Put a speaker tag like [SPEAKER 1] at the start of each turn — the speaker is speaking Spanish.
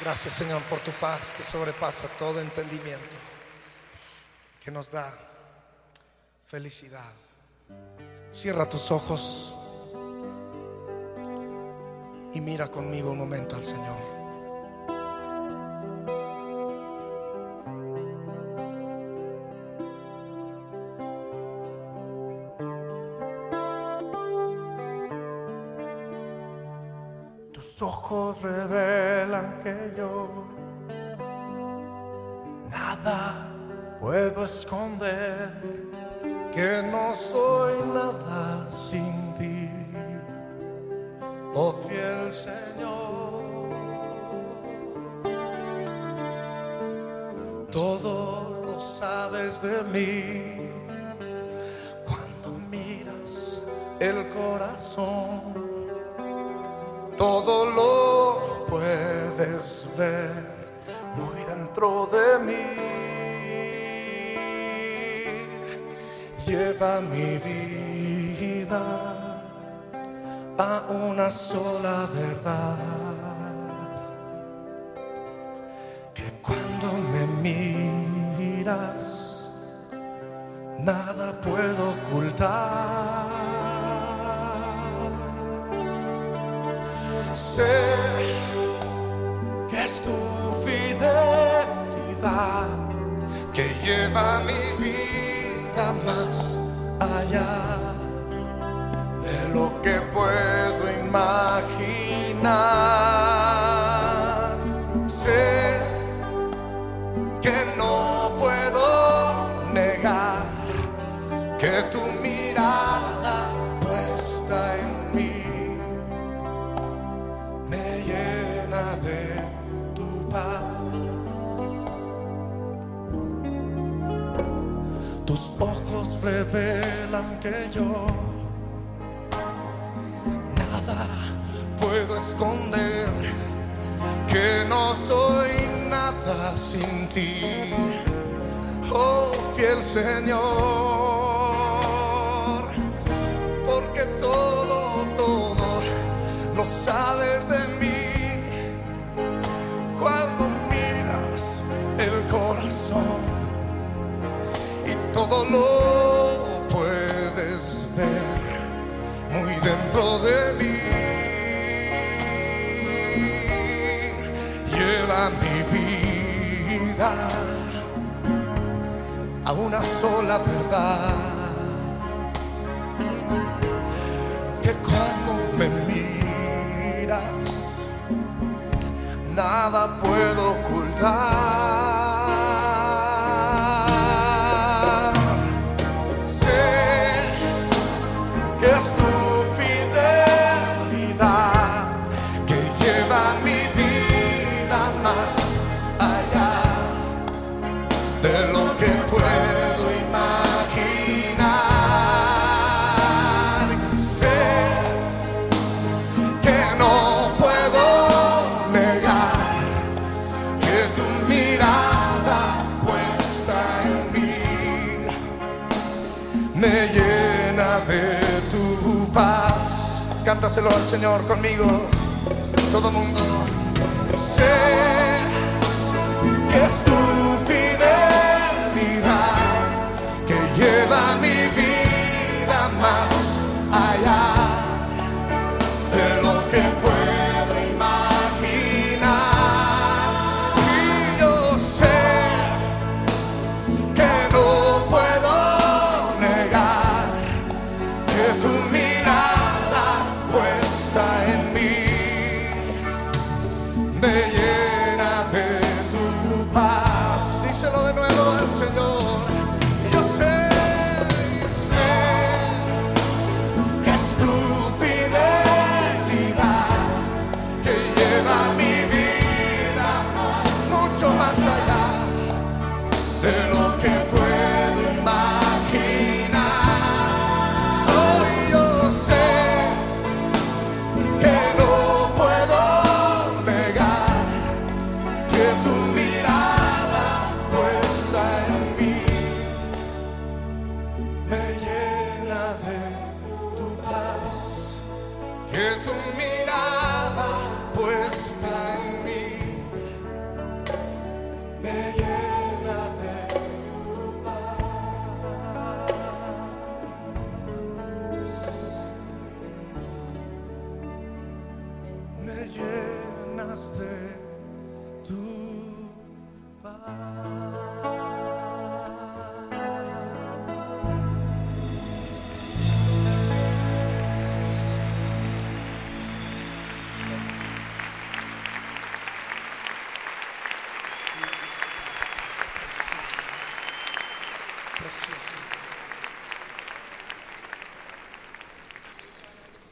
[SPEAKER 1] Gracias Señor por tu paz que sobrepasa todo entendimiento, que nos da felicidad. Cierra tus ojos y mira conmigo un momento al Señor. Tus ojos revelan que yo nada puedo esconder, que no soy nada sin ti, oh fiel Señor. Todo lo sabes de mí cuando miras el corazón todo lo puedes ver muy dentro de mí. Lleva mi vida a una sola verdad. Que cuando me miras, nada puedo ocultar. Sé que es tu fidelidad que lleva mi vida más allá de lo que puedo imaginar. De tu paz. Tus ojos revelan que yo nada puedo esconder, que no soy nada sin ti, oh fiel Señor, porque todo, todo lo sabes de de mí. Lleva mi vida a una sola verdad. Que cuando me miras, nada puedo ocultar. Cántaselo al Señor conmigo, todo mundo. Sé que es